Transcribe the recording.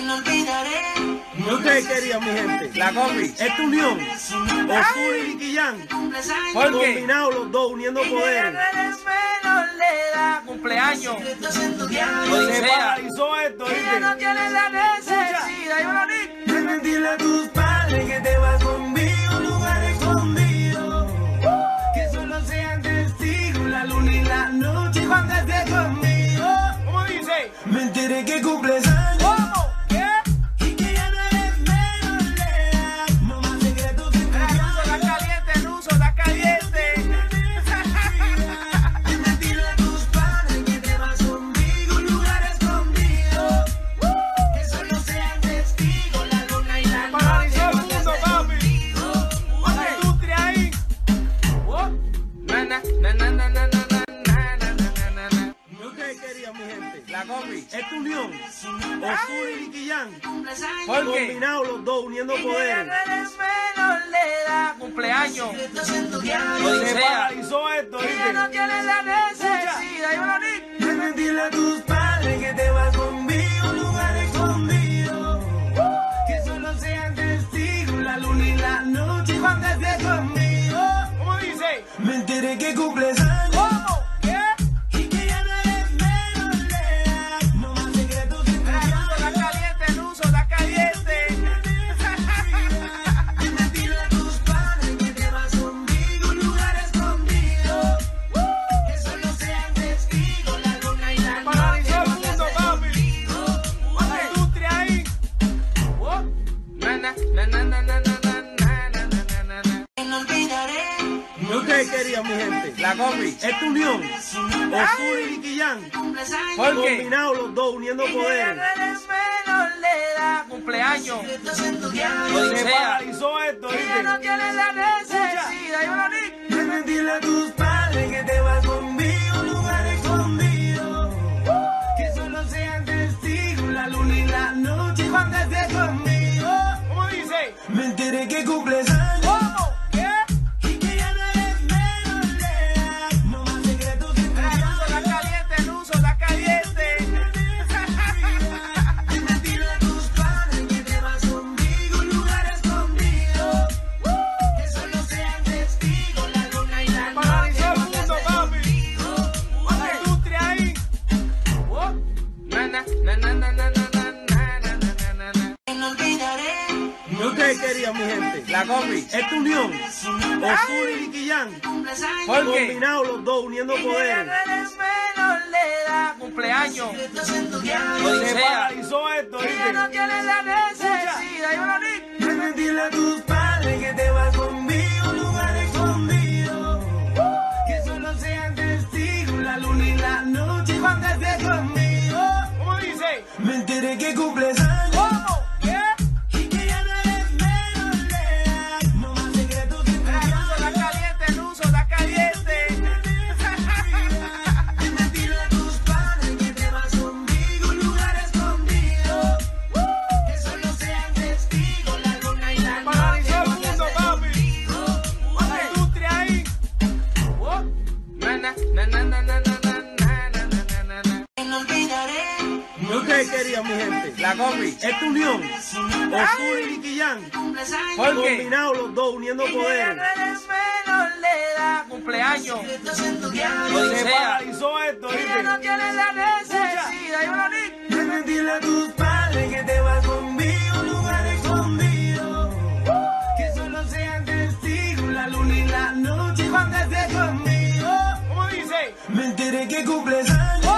No olvidaré. ¿Qué ustedes querían, mi gente? La combi. Esta unión, Osuna y Nicky Jam, ¿Por qué? combinados los dos, uniendo poderes. cumpleaños. Se paralizó esto, Ella no ¿viste? tiene la necesidad. Mentirle a tus padres que te vas conmigo a un lugar escondido. Que solo sean testigos la luna y la noche cuando estés conmigo. ¿Cómo dice? Me enteré que cumples La combi. Esta unión, Osuna y Nicky Jam, ¿Por qué? combinados los dos, uniendo poderes. cumpleaños. Se paralizó esto, Ella no ¿viste? tiene la necesidad. Y uno ni- De mentirle a tus padres que te vas conmigo a un lugar escondido. Que solo sean testigos la luna y la noche cuando estés conmigo. ¿Cómo dice? Me enteré que cumples años. ¿Qué ustedes querían, mi gente? La combi. Esta unión, Osuna y Nicky Jam, ¿Por qué? combinados los dos, uniendo poderes. no cumpleaños. Se paralizó esto, Ella no ¿viste? tiene la necesidad. Y uno ni- De mentirle a tus padres que te vas conmigo a un lugar escondido. Que solo sean testigos la luna y la noche cuando estés conmigo. ¿Cómo dice? Me enteré que cumples años. Yo te quería, mi gente. La combi. Esta unión, Osur y Liquillán, combinados los dos, uniendo poderes. Cumpleaños. Se paralizó esto, ¿viste? Ustedes querían, mi gente? La combi. Esta unión, Osuna y Nicky Jam, ¿Por qué? combinados los dos, uniendo poderes. cumpleaños. Se paralizó esto, ¿viste? no tiene la necesidad. Mentirle a tus padres que te vas conmigo un lugar escondido. Que solo sean testigos la luna y la noche cuando estés conmigo. ¿Cómo dice? Me enteré que cumples años.